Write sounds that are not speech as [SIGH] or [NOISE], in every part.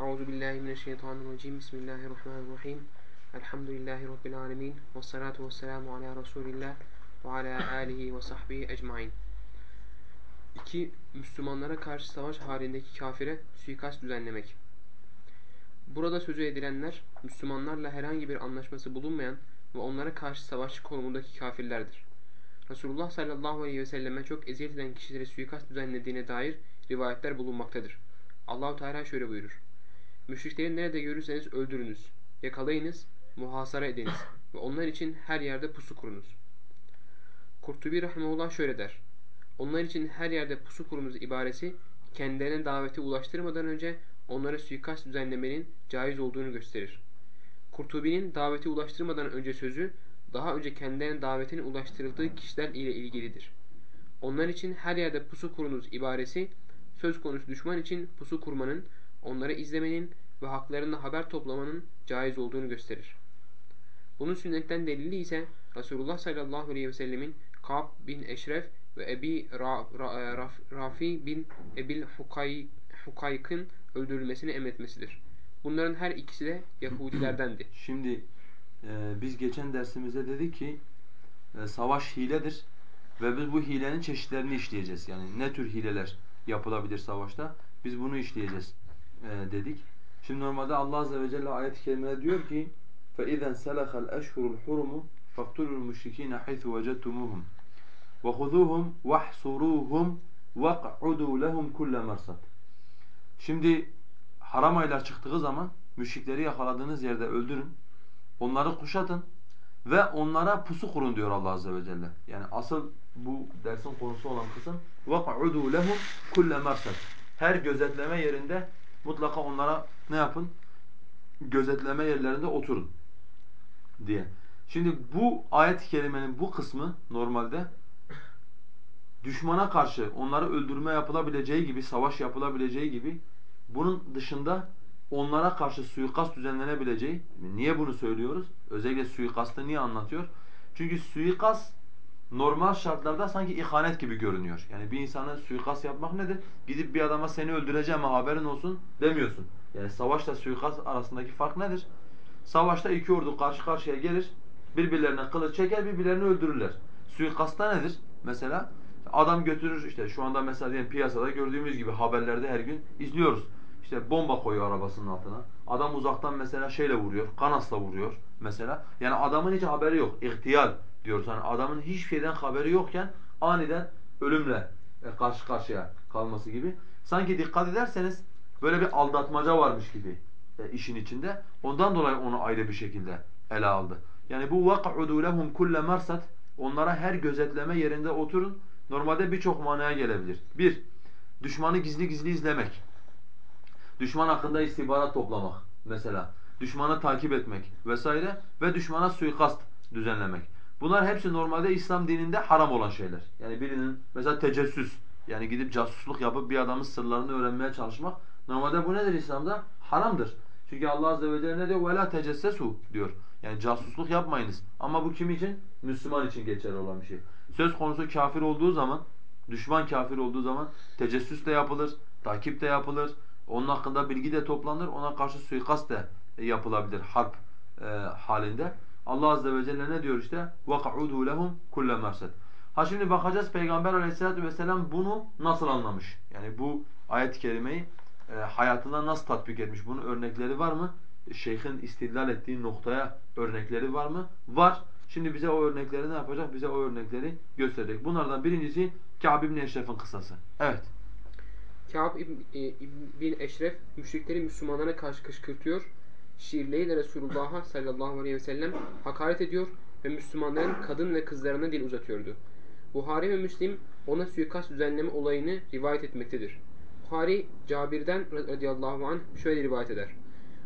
Euzu billahi mineşşeytanirracim. Bismillahirrahmanirrahim. Elhamdülillahi rabbil alamin. Ves salatu vesselamu ala Resulillah ve ala alihi ve sahbihi ecmaîn. İki Müslümanlara karşı savaş halindeki kafire suikast düzenlemek. Burada sözü edilenler Müslümanlarla herhangi bir anlaşması bulunmayan ve onlara karşı savaşçı konumundaki kafirlerdir. Resulullah sallallahu aleyhi ve selleme çok eziyet eden kişilere suikast düzenlediğine dair rivayetler bulunmaktadır. Allahu Teala şöyle buyurur. Müşrikleri nerede görürseniz öldürünüz, yakalayınız, muhasara ediniz ve onlar için her yerde pusu kurunuz. Kurtubi Rahimullah şöyle der. Onlar için her yerde pusu kurunuz ibaresi kendilerine daveti ulaştırmadan önce onlara suikast düzenlemenin caiz olduğunu gösterir. Kurtubi'nin daveti ulaştırmadan önce sözü daha önce kendilerine davetin ulaştırıldığı kişiler ile ilgilidir. Onlar için her yerde pusu kurunuz ibaresi söz konusu düşman için pusu kurmanın, onları izlemenin ve haklarında haber toplamanın caiz olduğunu gösterir. Bunun sünnetten delili ise Resulullah sallallahu aleyhi ve sellemin Ka'b bin Eşref ve Ebi Ra, Ra, Raf, Rafi bin Ebil Hukay, Hukayk'ın öldürülmesini emretmesidir. Bunların her ikisi de Yahudilerdendi. [CLEARS THROAT] Şimdi e, biz geçen dersimizde dedik ki e, savaş hiledir ve biz bu hilenin çeşitlerini işleyeceğiz. Yani ne tür hileler yapılabilir savaşta? Biz bunu işleyeceğiz e, dedik. Şimdi normalde Allah azze ve celle ayet-i kerimede diyor ki فَاِذَنْ سَلَخَ الْأَشْهُرُ الْحُرُمُ فَاقْتُلُوا الْمُشْرِك۪ينَ حَيْثُ وَجَدْتُمُوهُمْ وَخُذُوهُمْ وَاحْصُرُوهُمْ وَقْعُدُوا لَهُمْ كُلَّ مَرْصَدٍ Şimdi haram aylar çıktığı zaman müşrikleri yakaladığınız yerde öldürün, onları kuşatın ve onlara pusu kurun diyor Allah azze ve celle. Yani asıl bu dersin konusu olan kısım وَقْعُدُوا لَهُمْ كُلَّ مَرْصَدٍ Her gözetleme yerinde mutlaka onlara ne yapın? Gözetleme yerlerinde oturun diye. Şimdi bu ayet-i kerimenin bu kısmı normalde düşmana karşı onları öldürme yapılabileceği gibi, savaş yapılabileceği gibi bunun dışında onlara karşı suikast düzenlenebileceği. Niye bunu söylüyoruz? Özellikle suikastı niye anlatıyor? Çünkü suikast normal şartlarda sanki ihanet gibi görünüyor. Yani bir insana suikast yapmak nedir? Gidip bir adama seni öldüreceğim ama haberin olsun demiyorsun. Yani savaşla suikast arasındaki fark nedir? Savaşta iki ordu karşı karşıya gelir, birbirlerine kılıç çeker, birbirlerini öldürürler. Suikastta nedir? Mesela adam götürür işte şu anda mesela diyelim piyasada gördüğümüz gibi haberlerde her gün izliyoruz. İşte bomba koyuyor arabasının altına. Adam uzaktan mesela şeyle vuruyor, kanasla vuruyor mesela. Yani adamın hiç haberi yok. İhtiyal diyoruz. Yani adamın hiçbir şeyden haberi yokken aniden ölümle e, karşı karşıya kalması gibi. Sanki dikkat ederseniz böyle bir aldatmaca varmış gibi e, işin içinde. Ondan dolayı onu ayrı bir şekilde ele aldı. Yani bu وَقْعُدُوا لَهُمْ كُلَّ مَرْسَدٍ Onlara her gözetleme yerinde oturun. Normalde birçok manaya gelebilir. Bir, düşmanı gizli gizli izlemek. Düşman hakkında istihbarat toplamak mesela. Düşmanı takip etmek vesaire ve düşmana suikast düzenlemek. Bunlar hepsi normalde İslam dininde haram olan şeyler. Yani birinin mesela tecessüs yani gidip casusluk yapıp bir adamın sırlarını öğrenmeye çalışmak normalde bu nedir İslam'da? Haramdır. Çünkü Allah azze ve celle ne diyor? وَلَا تَجَسَّسُوا diyor. Yani casusluk yapmayınız. Ama bu kim için? Müslüman için geçerli olan bir şey. Söz konusu kafir olduğu zaman, düşman kafir olduğu zaman tecessüs de yapılır, takip de yapılır. Onun hakkında bilgi de toplanır, ona karşı suikast de yapılabilir harp e, halinde. Allah azze ve celle ne diyor işte? وَقَعُدُوا لَهُمْ كُلَّ مَرْسَدٍ Ha şimdi bakacağız Peygamber aleyhissalatu vesselam bunu nasıl anlamış? Yani bu ayet-i kerimeyi e, hayatında nasıl tatbik etmiş? Bunun örnekleri var mı? Şeyhin istidlal ettiği noktaya örnekleri var mı? Var. Şimdi bize o örnekleri ne yapacak? Bize o örnekleri gösterecek. Bunlardan birincisi Kâb ibn Eşref'in kıssası. Evet. Kâb bin Eşref müşrikleri Müslümanlara karşı kışkırtıyor. Şiirleriyle Resulullah'a sallallahu aleyhi ve sellem hakaret ediyor ve Müslümanların kadın ve kızlarına dil uzatıyordu. Buhari ve Müslim ona suikast düzenleme olayını rivayet etmektedir. Buhari Cabir'den radıyallahu anh şöyle rivayet eder.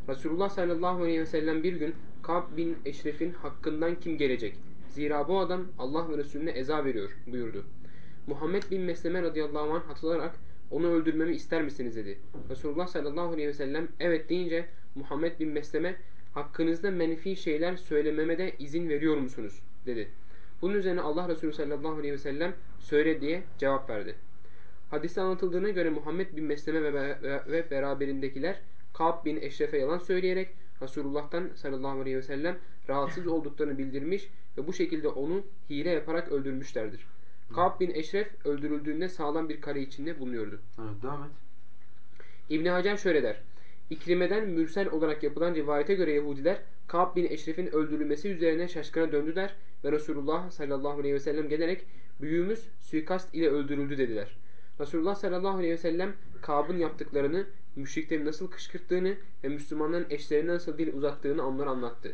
Resulullah sallallahu aleyhi ve sellem bir gün Kab bin Eşref'in hakkından kim gelecek? Zira bu adam Allah ve Resulüne eza veriyor buyurdu. Muhammed bin Mesleme radıyallahu anh hatılarak onu öldürmemi ister misiniz dedi. Resulullah sallallahu aleyhi ve sellem evet deyince Muhammed bin Mesleme hakkınızda menfi şeyler söylememe de izin veriyor musunuz dedi. Bunun üzerine Allah Resulü sallallahu aleyhi ve sellem söyle diye cevap verdi. Hadiste anlatıldığına göre Muhammed bin Mesleme ve, beraberindekiler Ka'b bin Eşref'e yalan söyleyerek Resulullah'tan sallallahu aleyhi ve sellem rahatsız olduklarını bildirmiş ve bu şekilde onu hile yaparak öldürmüşlerdir. Ka'b bin Eşref öldürüldüğünde sağlam bir kare içinde bulunuyordu. Evet devam et. İbn Hacer şöyle der. İkrimeden mürsel olarak yapılan rivayete göre Yahudiler Ka'b bin Eşref'in öldürülmesi üzerine şaşkına döndüler ve Resulullah sallallahu aleyhi ve sellem gelerek büyüğümüz suikast ile öldürüldü dediler. Resulullah sallallahu aleyhi ve sellem Ka'b'ın yaptıklarını, müşrikleri nasıl kışkırttığını ve Müslümanların eşlerine nasıl dil uzattığını onlara anlattı.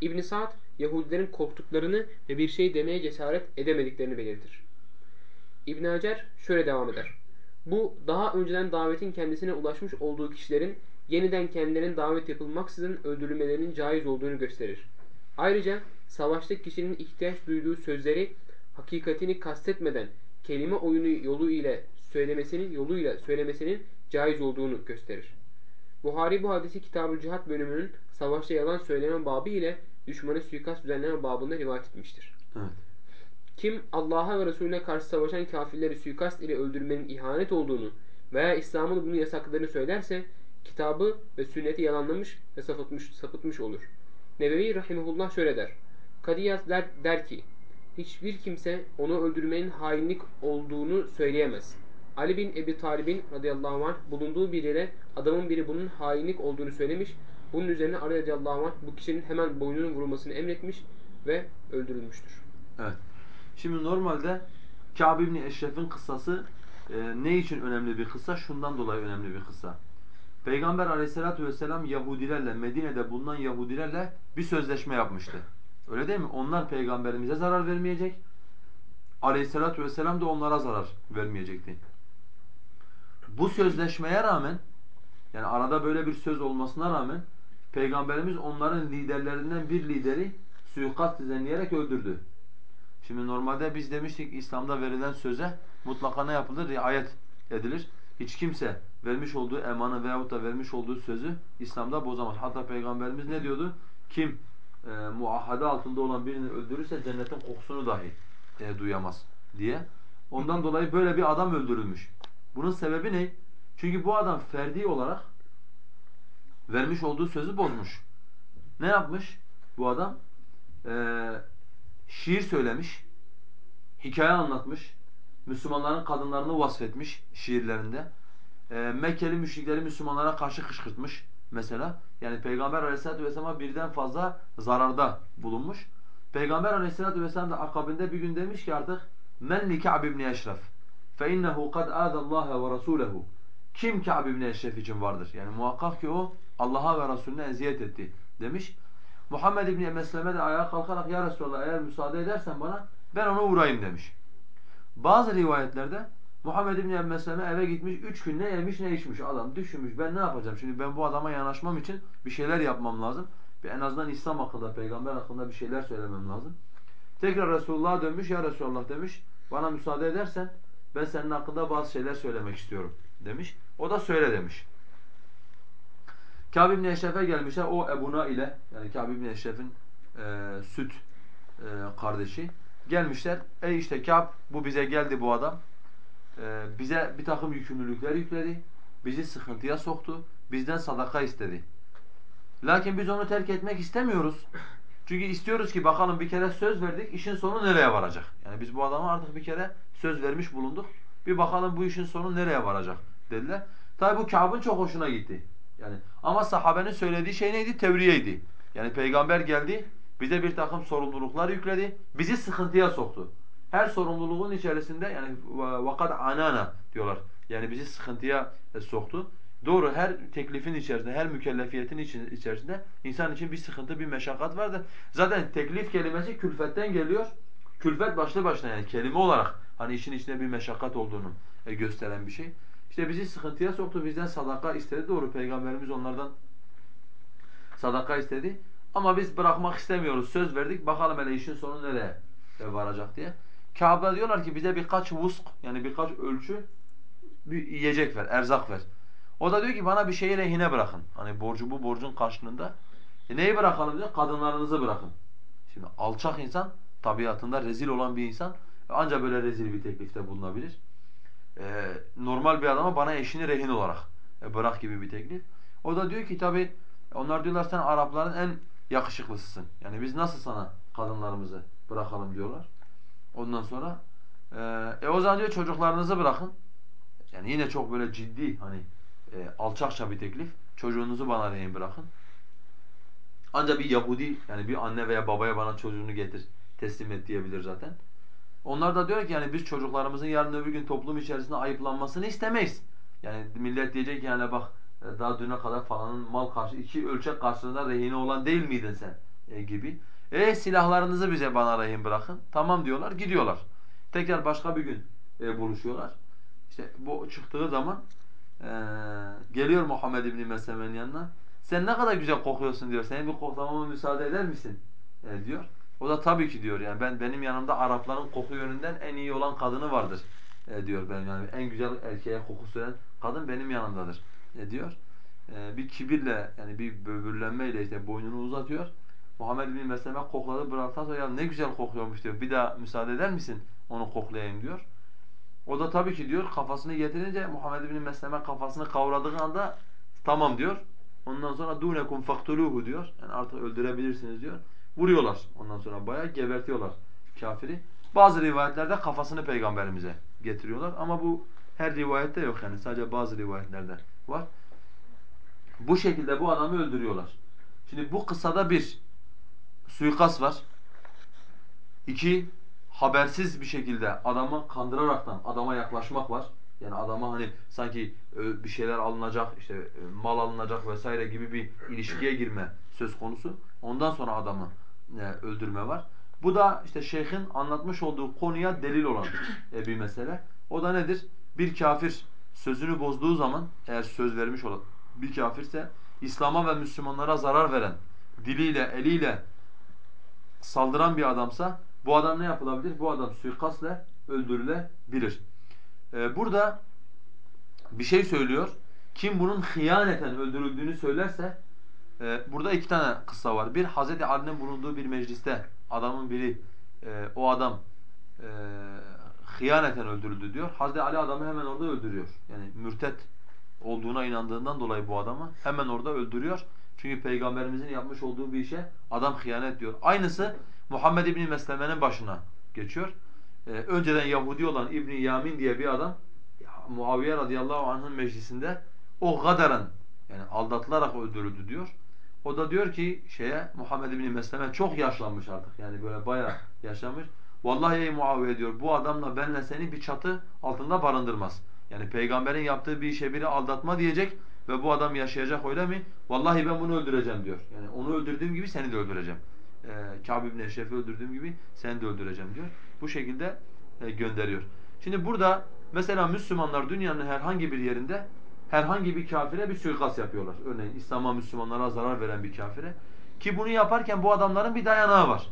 İbn Sa'd Yahudilerin korktuklarını ve bir şey demeye cesaret edemediklerini belirtir. İbn Hacer şöyle devam eder. Bu daha önceden davetin kendisine ulaşmış olduğu kişilerin yeniden kendilerinin davet yapılmaksızın öldürülmelerinin caiz olduğunu gösterir. Ayrıca savaşta kişinin ihtiyaç duyduğu sözleri hakikatini kastetmeden kelime oyunu yolu ile söylemesinin yoluyla söylemesinin caiz olduğunu gösterir. Buhari bu hadisi Kitab-ı Cihat bölümünün savaşta yalan söyleme babı ile düşmanı suikast düzenleme babında rivayet etmiştir. Evet. Kim Allah'a ve Resulüne karşı savaşan kafirleri suikast ile öldürmenin ihanet olduğunu veya İslam'ın bunu yasakladığını söylerse kitabı ve sünneti yalanlamış ve sapıtmış, sapıtmış olur. Nebevi Rahimullah şöyle der. Kadiyat der, der ki hiçbir kimse onu öldürmenin hainlik olduğunu söyleyemez. Ali bin Ebi Talib'in radıyallahu anh bulunduğu bir yere adamın biri bunun hainlik olduğunu söylemiş. Bunun üzerine Ali radıyallahu anh bu kişinin hemen boynunun vurulmasını emretmiş ve öldürülmüştür. Evet. Şimdi normalde Kâb ibn Eşref'in kıssası e, ne için önemli bir kıssa? Şundan dolayı önemli bir kıssa. Peygamber aleyhissalatu vesselam Yahudilerle, Medine'de bulunan Yahudilerle bir sözleşme yapmıştı. Öyle değil mi? Onlar peygamberimize zarar vermeyecek. Aleyhissalatu vesselam da onlara zarar vermeyecekti. Bu sözleşmeye rağmen yani arada böyle bir söz olmasına rağmen Peygamberimiz onların liderlerinden bir lideri suikast düzenleyerek öldürdü. Şimdi normalde biz demiştik İslam'da verilen söze mutlaka ne yapılır? Riayet edilir. Hiç kimse vermiş olduğu emanı veyahut da vermiş olduğu sözü İslam'da bozamaz. Hatta Peygamberimiz ne diyordu? Kim e, muahhade altında olan birini öldürürse cennetin kokusunu dahi e, duyamaz diye. Ondan dolayı böyle bir adam öldürülmüş. Bunun sebebi ne? Çünkü bu adam ferdi olarak vermiş olduğu sözü bozmuş. Ne yapmış bu adam? Ee, şiir söylemiş, hikaye anlatmış, Müslümanların kadınlarını vasfetmiş şiirlerinde. Ee, Mekkeli müşrikleri Müslümanlara karşı kışkırtmış mesela. Yani Peygamber Aleyhisselatü vesselam'a birden fazla zararda bulunmuş. Peygamber Aleyhisselatü vesselam da akabinde bir gün demiş ki artık men li Ka'b ibn Eşref fe innehu kad adallaha ve rasulehu kim Ka'b ibn Eşref için vardır? Yani muhakkak ki o Allah'a ve Resulüne eziyet etti demiş. Muhammed İbni Mesleme de ayağa kalkarak ya Resulallah eğer müsaade edersen bana ben ona uğrayayım demiş. Bazı rivayetlerde Muhammed İbni Mesleme eve gitmiş, üç gün ne yemiş ne içmiş adam. Düşünmüş ben ne yapacağım şimdi ben bu adama yanaşmam için bir şeyler yapmam lazım. Bir en azından İslam hakkında, peygamber hakkında bir şeyler söylemem lazım. Tekrar Resulullah'a dönmüş, ya Resulullah demiş bana müsaade edersen ben senin hakkında bazı şeyler söylemek istiyorum demiş. O da söyle demiş. Kâb ibn Eşref'e gelmişler. O Ebuna ile yani Kâb ibn Eşref'in e, süt e, kardeşi gelmişler. Ey işte Kâb bu bize geldi bu adam. E, bize bir takım yükümlülükler yükledi. Bizi sıkıntıya soktu. Bizden sadaka istedi. Lakin biz onu terk etmek istemiyoruz. Çünkü istiyoruz ki bakalım bir kere söz verdik, işin sonu nereye varacak? Yani biz bu adama artık bir kere söz vermiş bulunduk. Bir bakalım bu işin sonu nereye varacak dediler. Tabi bu Kâb'ın çok hoşuna gitti. Yani ama sahabenin söylediği şey neydi? Tevriyeydi. Yani peygamber geldi, bize bir takım sorumluluklar yükledi, bizi sıkıntıya soktu. Her sorumluluğun içerisinde yani vakat anana diyorlar. Yani bizi sıkıntıya soktu. Doğru her teklifin içerisinde, her mükellefiyetin içerisinde insan için bir sıkıntı, bir meşakkat vardır. Zaten teklif kelimesi külfetten geliyor. Külfet başlı başına yani kelime olarak hani işin içinde bir meşakkat olduğunu e, gösteren bir şey. İşte bizi sıkıntıya soktu, bizden sadaka istedi. Doğru Peygamberimiz onlardan sadaka istedi. Ama biz bırakmak istemiyoruz, söz verdik. Bakalım hele işin sonu nereye varacak diye. Kabe diyorlar ki bize birkaç vusk yani birkaç ölçü bir yiyecek ver, erzak ver. O da diyor ki bana bir şeyi rehine bırakın. Hani borcu bu borcun karşılığında. E neyi bırakalım diyor? Kadınlarınızı bırakın. Şimdi alçak insan, tabiatında rezil olan bir insan ancak böyle rezil bir teklifte bulunabilir. Ee, normal bir adama bana eşini rehin olarak e, bırak gibi bir teklif. O da diyor ki tabi onlar diyorlar sen Arapların en yakışıklısısın. Yani biz nasıl sana kadınlarımızı bırakalım diyorlar. Ondan sonra e, e o zaman diyor çocuklarınızı bırakın. Yani yine çok böyle ciddi hani e, alçakça bir teklif. Çocuğunuzu bana rehin bırakın. Ancak bir Yahudi yani bir anne veya babaya bana çocuğunu getir teslim et diyebilir zaten. Onlar da diyor ki yani biz çocuklarımızın yarın öbür gün toplum içerisinde ayıplanmasını istemeyiz. Yani millet diyecek ki yani bak e, daha düne kadar falanın mal karşı iki ölçek karşılığında rehine olan değil miydin sen e, gibi. E silahlarınızı bize bana rehin bırakın. Tamam diyorlar gidiyorlar. Tekrar başka bir gün e, buluşuyorlar. İşte bu çıktığı zaman e, geliyor Muhammed İbni Mesleme'nin yanına. Sen ne kadar güzel kokuyorsun diyor. Seni bir koklamama müsaade eder misin? E, diyor. O da tabii ki diyor yani ben benim yanımda Arapların koku yönünden en iyi olan kadını vardır e, diyor benim yani en güzel erkeğe koku süren kadın benim yanımdadır e, diyor. E, bir kibirle yani bir böbürlenmeyle işte boynunu uzatıyor. Muhammed bin Mesleme kokladı bıraktıktan sonra ya ne güzel kokuyormuş diyor. Bir daha müsaade eder misin onu koklayayım diyor. O da tabii ki diyor kafasını getirince Muhammed bin Mesleme kafasını kavradığı anda tamam diyor. Ondan sonra dunekum faktuluhu diyor. Yani artık öldürebilirsiniz diyor. Vuruyorlar ondan sonra bayağı gebertiyorlar kafiri. Bazı rivayetlerde kafasını peygamberimize getiriyorlar ama bu her rivayette yok yani sadece bazı rivayetlerde var. Bu şekilde bu adamı öldürüyorlar. Şimdi bu kısada bir suikast var. İki habersiz bir şekilde adamı kandıraraktan adama yaklaşmak var. Yani adama hani sanki bir şeyler alınacak, işte mal alınacak vesaire gibi bir ilişkiye girme söz konusu. Ondan sonra adamı e, öldürme var. Bu da işte şeyhin anlatmış olduğu konuya delil olan e, bir mesele. O da nedir? Bir kafir sözünü bozduğu zaman eğer söz vermiş olan bir kafirse İslam'a ve Müslümanlara zarar veren, diliyle, eliyle saldıran bir adamsa bu adam ne yapılabilir? Bu adam suikastle öldürülebilir. Ee, burada bir şey söylüyor. Kim bunun hıyaneten öldürüldüğünü söylerse ee, burada iki tane kıssa var. Bir Hazreti Ali'nin bulunduğu bir mecliste adamın biri e, o adam e, hıyaneten öldürüldü diyor. Hazreti Ali adamı hemen orada öldürüyor. Yani mürtet olduğuna inandığından dolayı bu adamı hemen orada öldürüyor. Çünkü peygamberimizin yapmış olduğu bir işe adam hıyanet diyor. Aynısı Muhammed İbni Mesleme'nin başına geçiyor. Ee, önceden Yahudi olan İbni Yamin diye bir adam Muaviye radıyallahu anh'ın meclisinde o gadaran yani aldatılarak öldürüldü diyor. O da diyor ki şeye Muhammed bin Mesleme çok yaşlanmış artık. Yani böyle bayağı yaşlanmış. Vallahi ey Muaviye diyor bu adamla benle seni bir çatı altında barındırmaz. Yani peygamberin yaptığı bir işe biri aldatma diyecek ve bu adam yaşayacak öyle mi? Vallahi ben bunu öldüreceğim diyor. Yani onu öldürdüğüm gibi seni de öldüreceğim. Ee, Kâb ibn Eşref'i öldürdüğüm gibi seni de öldüreceğim diyor. Bu şekilde e, gönderiyor. Şimdi burada mesela Müslümanlar dünyanın herhangi bir yerinde herhangi bir kafire bir suikast yapıyorlar. Örneğin İslam'a, Müslümanlara zarar veren bir kafire. Ki bunu yaparken bu adamların bir dayanağı var.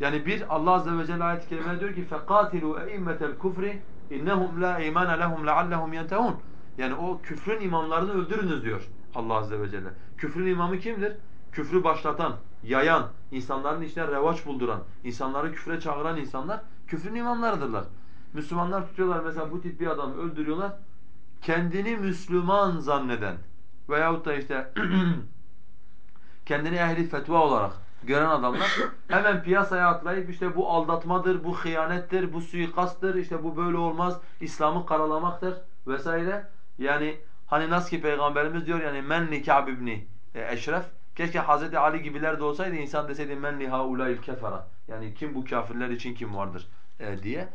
Yani bir Allah azze ve celle ayet-i kerime diyor ki فَقَاتِلُوا اَئِمَّةَ الْكُفْرِ اِنَّهُمْ لَا اِيمَانَ لَهُمْ لَعَلَّهُمْ يَنْتَهُونَ yani o küfrün imamlarını öldürünüz diyor Allah azze ve celle. Küfrün imamı kimdir? Küfrü başlatan, yayan, insanların içine revaç bulduran, insanları küfre çağıran insanlar küfrün imamlarıdırlar. Müslümanlar tutuyorlar mesela bu tip bir adamı öldürüyorlar kendini Müslüman zanneden veyahut da işte [CLEARS THROAT] kendini ehli fetva olarak gören adamlar [CLEARS THROAT] hemen piyasaya atlayıp işte bu aldatmadır, bu hıyanettir, bu suikasttır, işte bu böyle olmaz, İslam'ı karalamaktır vesaire. Yani hani nasıl ki Peygamberimiz diyor yani menni Ka'b ibn Eşref keşke Hazreti Ali gibiler de olsaydı insan deseydi menni haulail kefara. Yani kim bu kafirler için kim vardır e, diye.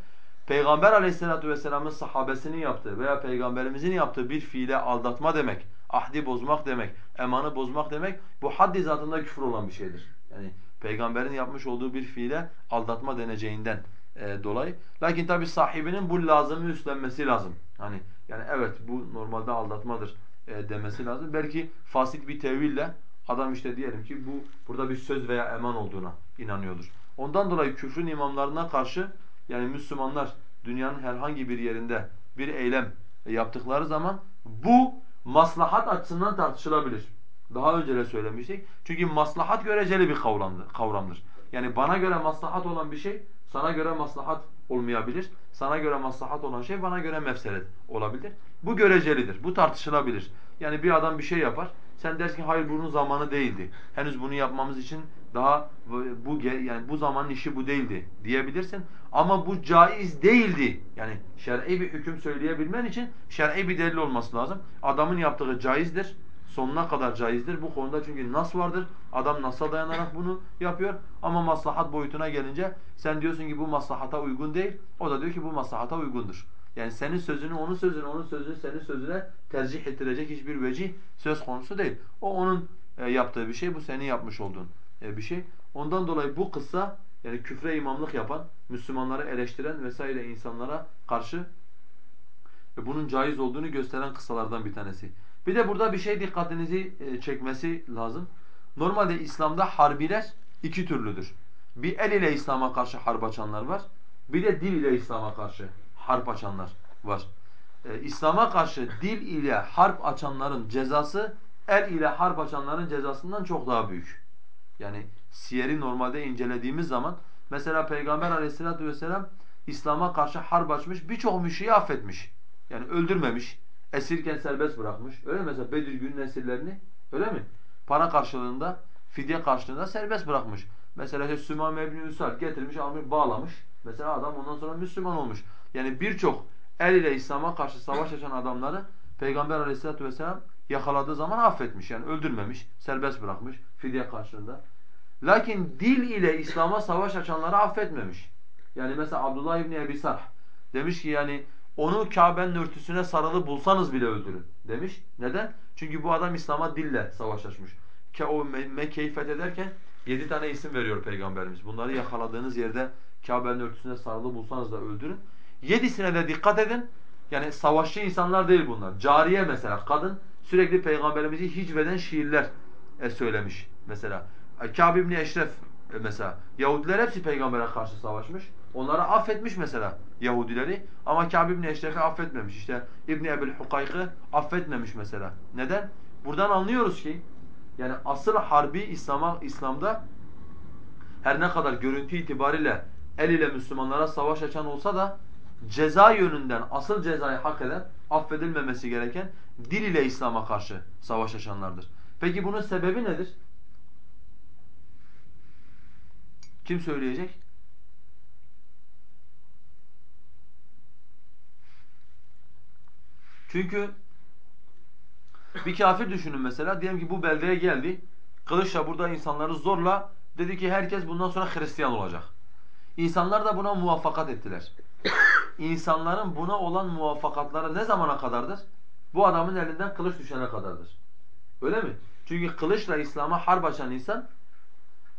Peygamber aleyhissalatu vesselamın sahabesinin yaptığı veya peygamberimizin yaptığı bir fiile aldatma demek, ahdi bozmak demek, emanı bozmak demek bu haddi zatında küfür olan bir şeydir. Yani peygamberin yapmış olduğu bir fiile aldatma deneceğinden e, dolayı. Lakin tabi sahibinin bu lazımı üstlenmesi lazım. Hani yani evet bu normalde aldatmadır e, demesi lazım. Belki fasit bir teville adam işte diyelim ki bu burada bir söz veya eman olduğuna inanıyordur. Ondan dolayı küfrün imamlarına karşı yani Müslümanlar dünyanın herhangi bir yerinde bir eylem yaptıkları zaman bu maslahat açısından tartışılabilir. Daha önce de söylemiştik. Çünkü maslahat göreceli bir kavramdır. kavramdır. Yani bana göre maslahat olan bir şey sana göre maslahat olmayabilir. Sana göre maslahat olan şey bana göre mefsedet olabilir. Bu görecelidir. Bu tartışılabilir. Yani bir adam bir şey yapar. Sen dersin ki hayır bunun zamanı değildi. Henüz bunu yapmamız için daha bu yani bu zamanın işi bu değildi diyebilirsin. Ama bu caiz değildi. Yani şer'i bir hüküm söyleyebilmen için şer'i bir delil olması lazım. Adamın yaptığı caizdir. Sonuna kadar caizdir. Bu konuda çünkü nas vardır. Adam nas'a dayanarak [LAUGHS] bunu yapıyor. Ama maslahat boyutuna gelince sen diyorsun ki bu maslahata uygun değil. O da diyor ki bu maslahata uygundur. Yani senin sözünü onun sözüne, onun sözünü senin sözüne tercih ettirecek hiçbir vecih söz konusu değil. O onun e, yaptığı bir şey, bu senin yapmış olduğun e, bir şey. Ondan dolayı bu kıssa yani küfre imamlık yapan, Müslümanları eleştiren vesaire insanlara karşı e, bunun caiz olduğunu gösteren kıssalardan bir tanesi. Bir de burada bir şey dikkatinizi çekmesi lazım. Normalde İslam'da harbiler iki türlüdür. Bir el ile İslam'a karşı harp açanlar var. Bir de dil ile İslam'a karşı harp açanlar var. Ee, İslam'a karşı dil ile harp açanların cezası el ile harp açanların cezasından çok daha büyük. Yani siyeri normalde incelediğimiz zaman mesela Peygamber aleyhissalatu vesselam İslam'a karşı harp açmış birçok müşriği affetmiş. Yani öldürmemiş, esirken serbest bırakmış. Öyle mi? Mesela Bedir günün esirlerini öyle mi? Para karşılığında, fidye karşılığında serbest bırakmış. Mesela işte Sümame ibn Üsal getirmiş, almış, bağlamış. Mesela adam ondan sonra Müslüman olmuş. Yani birçok el ile İslam'a karşı savaş açan adamları Peygamber aleyhissalatu vesselam yakaladığı zaman affetmiş. Yani öldürmemiş, serbest bırakmış fidye karşılığında. Lakin dil ile İslam'a savaş açanları affetmemiş. Yani mesela Abdullah İbni Ebi Sarh demiş ki yani onu Kabe'nin örtüsüne sarılı bulsanız bile öldürün demiş. Neden? Çünkü bu adam İslam'a dille savaş açmış. Ki o Mekke'yi fethederken yedi tane isim veriyor Peygamberimiz. Bunları yakaladığınız yerde Kabe'nin örtüsüne sarılı bulsanız da öldürün. Yedisine de dikkat edin. Yani savaşçı insanlar değil bunlar. Cariye mesela kadın sürekli peygamberimizi hicveden şiirler e, söylemiş mesela. Kâb ibn Eşref e, mesela. Yahudiler hepsi peygambere karşı savaşmış. Onları affetmiş mesela Yahudileri ama Kâb ibn Eşref'i affetmemiş. İşte İbn Ebu'l Hukayk'ı affetmemiş mesela. Neden? Buradan anlıyoruz ki yani asıl harbi İslam'a İslam'da her ne kadar görüntü itibariyle el ile Müslümanlara savaş açan olsa da ceza yönünden asıl cezayı hak eden, affedilmemesi gereken dil ile İslam'a karşı savaş açanlardır. Peki bunun sebebi nedir? Kim söyleyecek? Çünkü bir kafir düşünün mesela. Diyelim ki bu beldeye geldi. Kılıçla burada insanları zorla dedi ki herkes bundan sonra Hristiyan olacak. İnsanlar da buna muvaffakat ettiler. İnsanların buna olan muvaffakatları ne zamana kadardır? Bu adamın elinden kılıç düşene kadardır. Öyle mi? Çünkü kılıçla İslam'a harp açan insan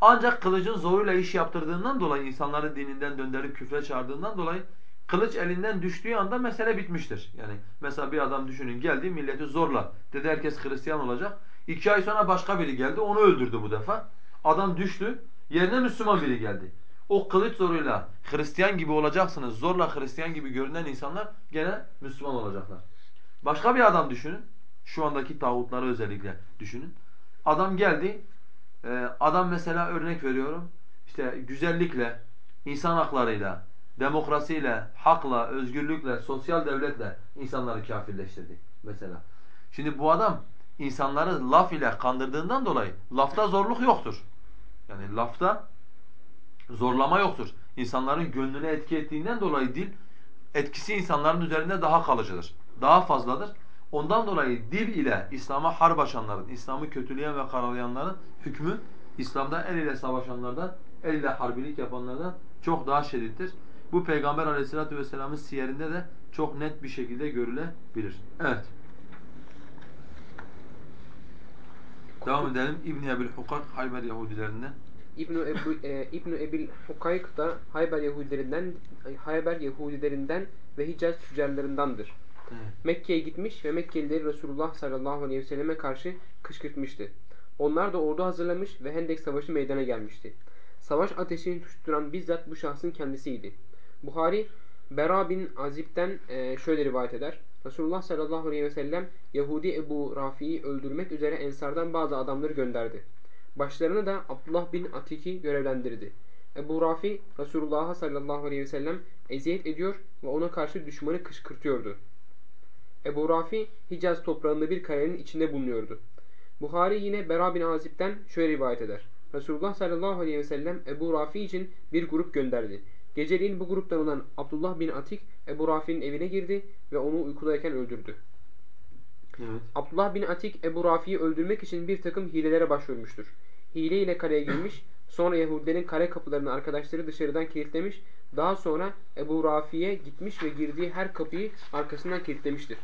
ancak kılıcın zoruyla iş yaptırdığından dolayı insanları dininden döndürüp küfre çağırdığından dolayı kılıç elinden düştüğü anda mesele bitmiştir. Yani mesela bir adam düşünün geldi milleti zorla dedi herkes Hristiyan olacak. İki ay sonra başka biri geldi onu öldürdü bu defa. Adam düştü yerine Müslüman biri geldi o kılıç zoruyla Hristiyan gibi olacaksınız, zorla Hristiyan gibi görünen insanlar gene Müslüman olacaklar. Başka bir adam düşünün. Şu andaki tağutları özellikle düşünün. Adam geldi. E, adam mesela örnek veriyorum. İşte güzellikle, insan haklarıyla, demokrasiyle, hakla, özgürlükle, sosyal devletle insanları kafirleştirdi mesela. Şimdi bu adam insanları laf ile kandırdığından dolayı lafta zorluk yoktur. Yani lafta Zorlama yoktur. İnsanların gönlüne etki ettiğinden dolayı dil etkisi insanların üzerinde daha kalıcıdır. Daha fazladır. Ondan dolayı dil ile İslam'a harp açanların, İslam'ı kötüleyen ve karalayanların hükmü İslam'da el ile savaşanlardan, el ile harbilik yapanlardan çok daha şiddettir. Bu Peygamber Aleyhisselatü vesselam'ın siyerinde de çok net bir şekilde görülebilir. Evet. Devam edelim. İbn Ebu'l Hukak Hayber Yahudilerinden. İbn Ebu, e, İbn Ebil Hukayk da Hayber Yahudilerinden Hayber Yahudilerinden ve Hicaz tüccarlarındandır. Evet. Mekke'ye gitmiş ve Mekkelileri Resulullah sallallahu aleyhi ve selleme karşı kışkırtmıştı. Onlar da ordu hazırlamış ve Hendek Savaşı meydana gelmişti. Savaş ateşini tutturan bizzat bu şahsın kendisiydi. Buhari Bera bin Azib'den e, şöyle rivayet eder. Resulullah sallallahu aleyhi ve sellem Yahudi Ebu Rafi'yi öldürmek üzere Ensardan bazı adamları gönderdi. Başlarına da Abdullah bin Atik'i görevlendirdi. Ebu Rafi Resulullah'a sallallahu aleyhi ve sellem eziyet ediyor ve ona karşı düşmanı kışkırtıyordu. Ebu Rafi Hicaz toprağında bir kalenin içinde bulunuyordu. Buhari yine Bera bin Azib'den şöyle rivayet eder. Resulullah sallallahu aleyhi ve sellem Ebu Rafi için bir grup gönderdi. Geceliğin bu gruptan olan Abdullah bin Atik Ebu Rafi'nin evine girdi ve onu uykudayken öldürdü. Evet. Abdullah bin Atik Ebu Rafi'yi öldürmek için bir takım hilelere başvurmuştur. Hile ile kaleye girmiş, sonra Yahudilerin kale kapılarını arkadaşları dışarıdan kilitlemiş, daha sonra Ebu Rafi'ye gitmiş ve girdiği her kapıyı arkasından kilitlemiştir.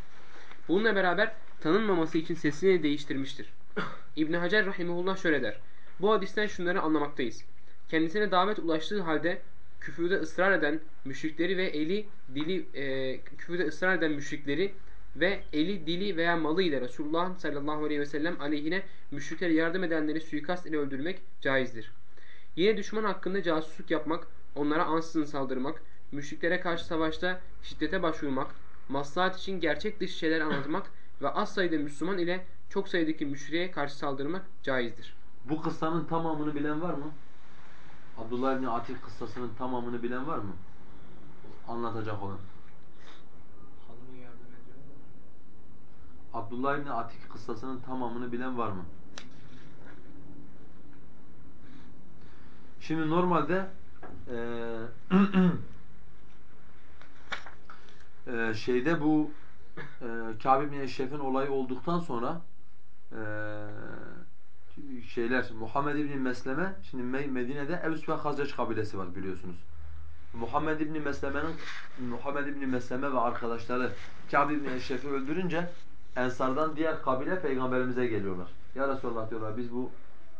Bununla beraber tanınmaması için sesini değiştirmiştir. [COUGHS] İbn Hacer rahimehullah şöyle der. Bu hadisten şunları anlamaktayız. Kendisine davet ulaştığı halde küfürde ısrar eden müşrikleri ve eli dili e, küfürde ısrar eden müşrikleri ve eli dili veya malı ile Resulullah sallallahu aleyhi ve sellem aleyhine müşriklere yardım edenleri suikast ile öldürmek caizdir. Yine düşman hakkında casusluk yapmak, onlara ansızın saldırmak, müşriklere karşı savaşta şiddete başvurmak, maslahat için gerçek dışı şeyler anlatmak ve az sayıda Müslüman ile çok sayıdaki müşriye karşı saldırmak caizdir. Bu kıssanın tamamını bilen var mı? Abdullah İbni Atik kıssasının tamamını bilen var mı? Anlatacak olan. Hanımı yardım ediyor. Abdullah İbni Atik kıssasının tamamını bilen var mı? Şimdi normalde eee eee, [CLEARS THROAT] şeyde bu eee Kâb ibn Eşref'in olayı olduktan sonra eee, şeyler Muhammed ibn Mesleme şimdi Me- Medine'de Evs ve Hazreç kabilesi var biliyorsunuz. Muhammed ibn Mesleme'nin Muhammed ibn Mesleme ve arkadaşları Kâb ibn Eşref'i öldürünce Ensardan diğer kabile peygamberimize geliyorlar. Ya Resulallah diyorlar biz bu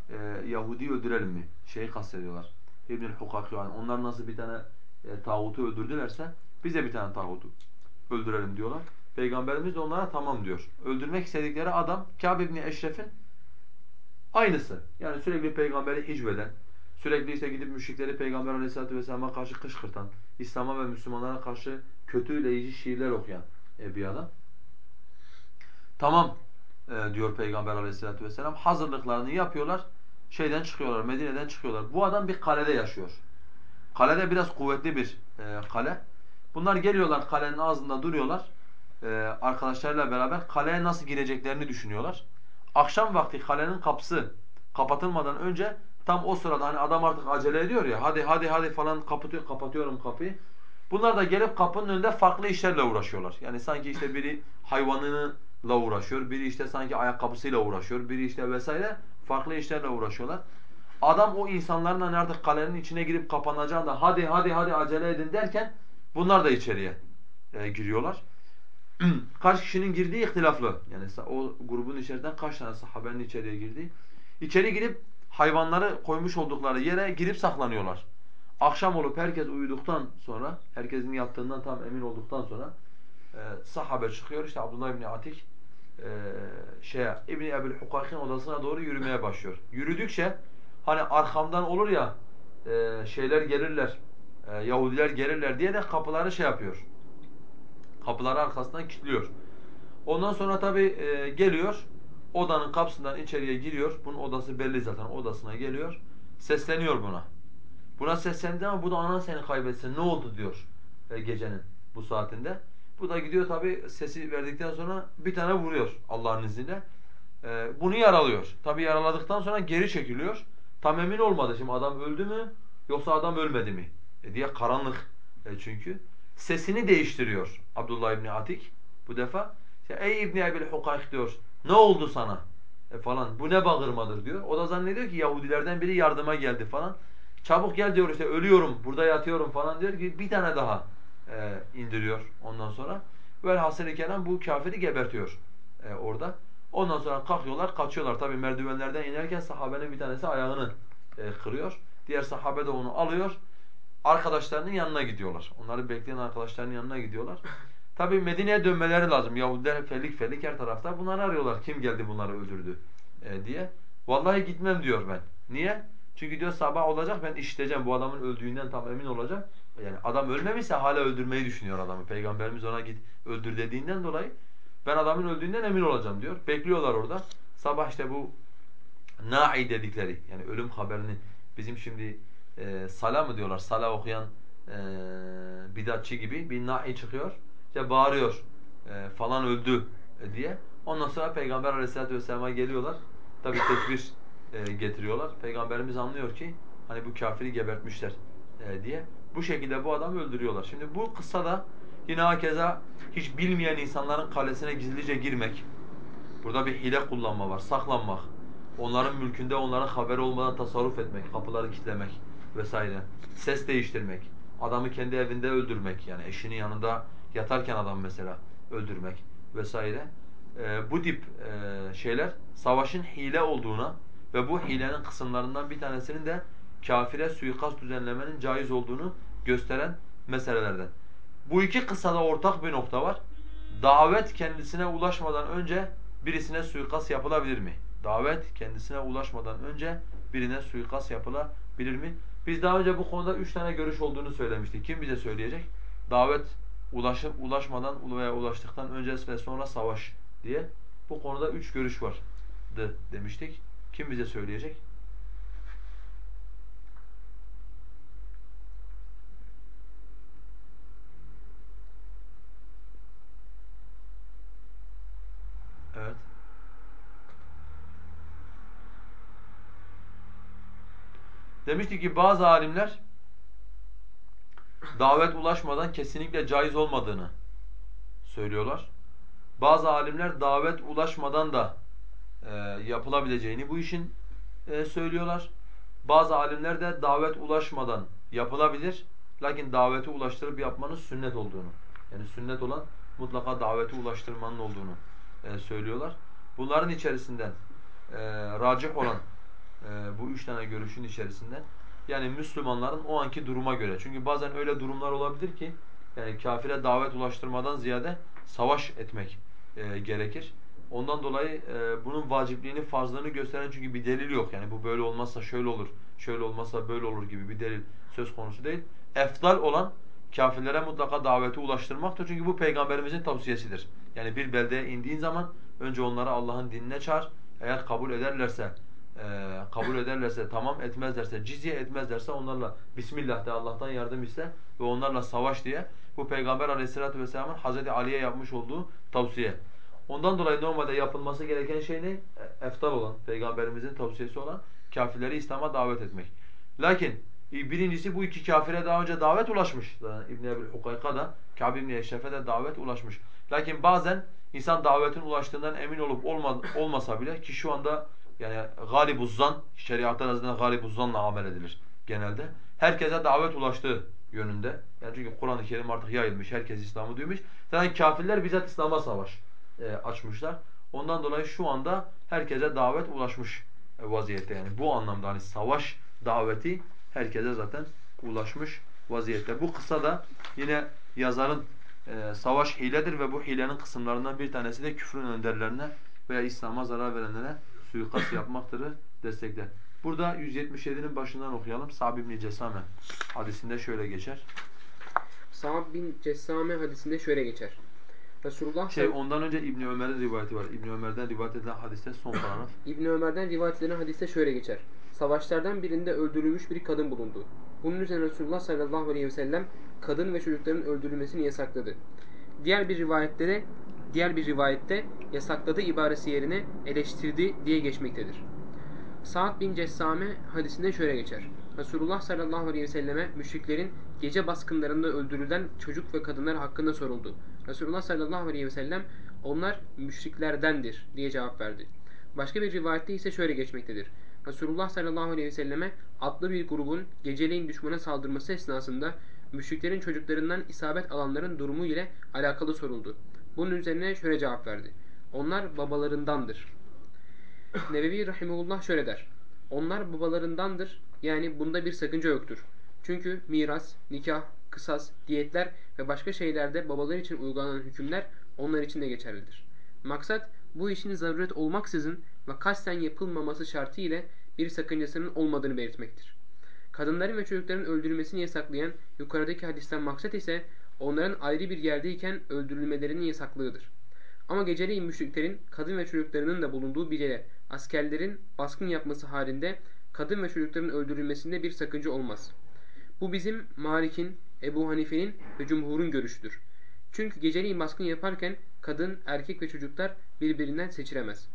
e, Yahudi öldürelim mi? Şeyi kastediyorlar. İbnül Hukak yani onlar nasıl bir tane e, tağutu öldürdülerse biz de bir tane tağutu öldürelim diyorlar. Peygamberimiz de onlara tamam diyor. Öldürmek istedikleri adam Kâb ibn Eşref'in aynısı. Yani sürekli peygamberi hicveden, sürekli işte gidip müşrikleri peygamber aleyhissalatu vesselam'a karşı kışkırtan, İslam'a ve Müslümanlara karşı kötüleyici şiirler okuyan e, bir adam. Tamam e, diyor Peygamber aleyhissalatu vesselam. Hazırlıklarını yapıyorlar. Şeyden çıkıyorlar, Medine'den çıkıyorlar. Bu adam bir kalede yaşıyor. Kalede biraz kuvvetli bir e, kale. Bunlar geliyorlar kalenin ağzında duruyorlar. E, arkadaşlarıyla beraber kaleye nasıl gireceklerini düşünüyorlar. Akşam vakti kalenin kapısı kapatılmadan önce tam o sırada hani adam artık acele ediyor ya hadi hadi hadi falan kapatıyor, kapatıyorum kapıyı. Bunlar da gelip kapının önünde farklı işlerle uğraşıyorlar. Yani sanki işte biri hayvanını la uğraşıyor, biri işte sanki ayakkabısıyla uğraşıyor, biri işte vesaire farklı işlerle uğraşıyorlar. Adam o insanların hani artık kalenin içine girip kapanacağında hadi hadi hadi acele edin derken bunlar da içeriye e, giriyorlar. [CLEARS THROAT] kaç kişinin girdiği ihtilaflı. Yani o grubun içerisinden kaç tane sahabenin içeriye girdiği. İçeri girip hayvanları koymuş oldukları yere girip saklanıyorlar. Akşam olup herkes uyuduktan sonra, herkesin yattığından tam emin olduktan sonra e, sahabe çıkıyor. İşte Abdullah İbni Atik e, şeye, İbni Ebu'l Hukak'ın odasına doğru yürümeye başlıyor. Yürüdükçe hani arkamdan olur ya e, şeyler gelirler, e, Yahudiler gelirler diye de kapıları şey yapıyor. Kapıları arkasından kilitliyor. Ondan sonra tabi e, geliyor, odanın kapısından içeriye giriyor. Bunun odası belli zaten, odasına geliyor. Sesleniyor buna. Buna seslendi ama bu da anan seni kaybetsin ne oldu diyor e, gecenin bu saatinde. Bu da gidiyor tabi sesi verdikten sonra bir tane vuruyor Allah'ın izniyle. E, bunu yaralıyor. Tabi yaraladıktan sonra geri çekiliyor. Tam emin olmadı şimdi adam öldü mü yoksa adam ölmedi mi e, diye karanlık e, çünkü. Sesini değiştiriyor Abdullah İbni Atik bu defa. Ey İbni Ebil Hukayk diyor ne oldu sana e, falan bu ne bağırmadır diyor. O da zannediyor ki Yahudilerden biri yardıma geldi falan. Çabuk gel diyor işte ölüyorum burada yatıyorum falan diyor ki bir tane daha e, indiriyor ondan sonra. Velhasıl-i kelam bu kafiri gebertiyor e, orada. Ondan sonra kalkıyorlar kaçıyorlar. Tabi merdivenlerden inerken sahabenin bir tanesi ayağını e, kırıyor. Diğer sahabe de onu alıyor. Arkadaşlarının yanına gidiyorlar. Onları bekleyen arkadaşlarının yanına gidiyorlar. [LAUGHS] Tabi Medine'ye dönmeleri lazım. Yahudiler felik felik her tarafta. Bunları arıyorlar. Kim geldi bunları öldürdü e, diye. Vallahi gitmem diyor ben. Niye? Çünkü diyor sabah olacak ben işiteceğim. Bu adamın öldüğünden tam emin olacağım. Yani adam ölmemişse hala öldürmeyi düşünüyor adamı. Peygamberimiz ona git öldür dediğinden dolayı ben adamın öldüğünden emin olacağım diyor. Bekliyorlar orada. Sabah işte bu na'i dedikleri yani ölüm haberini bizim şimdi e, sala mı diyorlar? Sala okuyan e, bidatçı gibi bir na'i çıkıyor. İşte bağırıyor e, falan öldü e, diye. Ondan sonra Peygamber Aleyhisselatü vesselam'a geliyorlar. tabi tekbir e, getiriyorlar. Peygamberimiz anlıyor ki hani bu kafiri gebertmişler e, diye. Bu şekilde bu adamı öldürüyorlar. Şimdi bu kıssada yine hakeza hiç bilmeyen insanların kalesine gizlice girmek. Burada bir hile kullanma var, saklanmak. Onların mülkünde onların haberi olmadan tasarruf etmek, kapıları kilitlemek vesaire. Ses değiştirmek, adamı kendi evinde öldürmek yani eşinin yanında yatarken adam mesela öldürmek vesaire. Ee, bu tip e, şeyler savaşın hile olduğuna ve bu hilenin kısımlarından bir tanesinin de kafire suikast düzenlemenin caiz olduğunu gösteren meselelerden. Bu iki kıssada ortak bir nokta var. Davet kendisine ulaşmadan önce birisine suikast yapılabilir mi? Davet kendisine ulaşmadan önce birine suikast yapılabilir mi? Biz daha önce bu konuda üç tane görüş olduğunu söylemiştik. Kim bize söyleyecek? Davet ulaşıp ulaşmadan veya ulaştıktan önce ve sonra savaş diye. Bu konuda üç görüş vardı demiştik. Kim bize söyleyecek? Evet. Demiştik ki bazı alimler davet ulaşmadan kesinlikle caiz olmadığını söylüyorlar. Bazı alimler davet ulaşmadan da e, yapılabileceğini bu işin e, söylüyorlar. Bazı alimler de davet ulaşmadan yapılabilir. Lakin daveti ulaştırıp yapmanın sünnet olduğunu. Yani sünnet olan mutlaka daveti ulaştırmanın olduğunu e, söylüyorlar. Bunların içerisinden e, racih olan e, bu üç tane görüşün içerisinde yani Müslümanların o anki duruma göre. Çünkü bazen öyle durumlar olabilir ki yani kafire davet ulaştırmadan ziyade savaş etmek e, gerekir. Ondan dolayı e, bunun vacipliğini, farzlığını gösteren çünkü bir delil yok. Yani bu böyle olmazsa şöyle olur, şöyle olmazsa böyle olur gibi bir delil söz konusu değil. Efdal olan kafirlere mutlaka daveti ulaştırmaktır. Çünkü bu peygamberimizin tavsiyesidir. Yani bir beldeye indiğin zaman önce onları Allah'ın dinine çağır. Eğer kabul ederlerse e, kabul ederlerse tamam etmezlerse cizye etmezlerse onlarla Bismillah de Allah'tan yardım iste ve onlarla savaş diye bu Peygamber aleyhissalatu vesselamın Hazreti Ali'ye yapmış olduğu tavsiye. Ondan dolayı normalde yapılması gereken şey ne? E, eftal olan, Peygamberimizin tavsiyesi olan kafirleri İslam'a davet etmek. Lakin e, birincisi bu iki kafire daha önce davet ulaşmış. İbn Ebu'l Hukayka da Kâb ibn Eşref'e de davet ulaşmış. Lakin bazen insan davetin ulaştığından emin olup olma, olmasa bile ki şu anda yani galibuz zan, şeriatta azından galibuz zanla amel edilir genelde. Herkese davet ulaştığı yönünde. Yani çünkü Kur'an-ı Kerim artık yayılmış, herkes İslam'ı duymuş. Zaten kafirler bizzat İslam'a savaş e, açmışlar. Ondan dolayı şu anda herkese davet ulaşmış e, vaziyette. Yani bu anlamda hani savaş daveti herkese zaten ulaşmış vaziyette. Bu kısa da yine yazarın e, savaş hiledir ve bu hilenin kısımlarından bir tanesi de küfrün önderlerine veya İslam'a zarar verenlere suikast yapmaktırı destekler. Burada 177'nin başından okuyalım. Sa'b ibn Cesame hadisinde şöyle geçer. Sa'b bin Cessame hadisinde şöyle geçer. Resulullah şey ondan önce İbn Ömer'in rivayeti var. İbn Ömer'den rivayet edilen hadiste son paragraf. [CLEARS THROAT] İbn Ömer'den rivayet edilen hadiste şöyle geçer. Savaşlardan birinde öldürülmüş bir kadın bulundu. Bunun üzerine Resulullah sallallahu aleyhi ve sellem kadın ve çocukların öldürülmesini yasakladı. Diğer bir rivayette de diğer bir rivayette yasakladı ibaresi yerine eleştirdi diye geçmektedir. Sa'd bin Cessame hadisinde şöyle geçer. Resulullah sallallahu aleyhi ve selleme müşriklerin gece baskınlarında öldürülen çocuk ve kadınlar hakkında soruldu. Resulullah sallallahu aleyhi ve sellem onlar müşriklerdendir diye cevap verdi. Başka bir rivayette ise şöyle geçmektedir. Resulullah sallallahu aleyhi ve selleme atlı bir grubun geceleyin düşmana saldırması esnasında müşriklerin çocuklarından isabet alanların durumu ile alakalı soruldu. Bunun üzerine şöyle cevap verdi. Onlar babalarındandır. [COUGHS] Nebevi Rahimullah şöyle der. Onlar babalarındandır yani bunda bir sakınca yoktur. Çünkü miras, nikah, kısas, diyetler ve başka şeylerde babalar için uygulanan hükümler onlar için de geçerlidir. Maksat bu işin zaruret olmaksızın ve kasten yapılmaması şartı ile bir sakıncasının olmadığını belirtmektir. Kadınların ve çocukların öldürülmesini yasaklayan yukarıdaki hadisten maksat ise onların ayrı bir yerdeyken öldürülmelerinin yasaklığıdır. Ama geceleyin müşriklerin kadın ve çocuklarının da bulunduğu bir yere askerlerin baskın yapması halinde kadın ve çocukların öldürülmesinde bir sakınca olmaz. Bu bizim Malik'in, Ebu Hanife'nin ve Cumhur'un görüşüdür. Çünkü geceleyin baskın yaparken kadın, erkek ve çocuklar birbirinden seçilemez.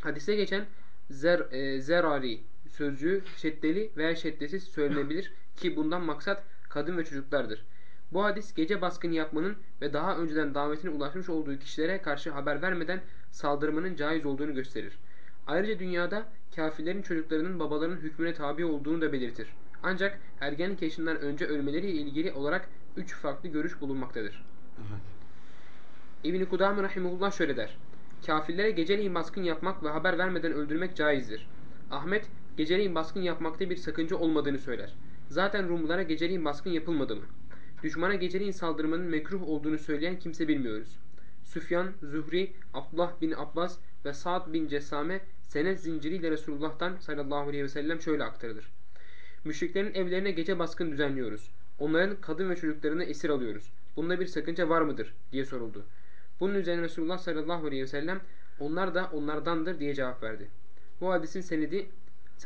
Hadise geçen zer, e, zerari sözcüğü şeddeli veya şeddesiz söylenebilir ki bundan maksat kadın ve çocuklardır. Bu hadis gece baskını yapmanın ve daha önceden davetine ulaşmış olduğu kişilere karşı haber vermeden saldırmanın caiz olduğunu gösterir. Ayrıca dünyada kafirlerin çocuklarının babalarının hükmüne tabi olduğunu da belirtir. Ancak ergenlik yaşından önce ölmeleriyle ilgili olarak üç farklı görüş bulunmaktadır. Evet. İbn-i Kudame Rahimullah şöyle der. Kafirlere geceleyin baskın yapmak ve haber vermeden öldürmek caizdir. Ahmet, geceleyin baskın yapmakta bir sakınca olmadığını söyler. Zaten Rumlara geceleyin baskın yapılmadı mı? Düşmana geceleyin saldırmanın mekruh olduğunu söyleyen kimse bilmiyoruz. Süfyan, Zuhri, Abdullah bin Abbas ve Sa'd bin Cesame senet zinciriyle Resulullah'tan sallallahu aleyhi ve sellem şöyle aktarılır. Müşriklerin evlerine gece baskın düzenliyoruz. Onların kadın ve çocuklarını esir alıyoruz. Bunda bir sakınca var mıdır? diye soruldu. Bunun üzerine Resulullah sallallahu aleyhi ve sellem onlar da onlardandır diye cevap verdi. Bu hadisin senedi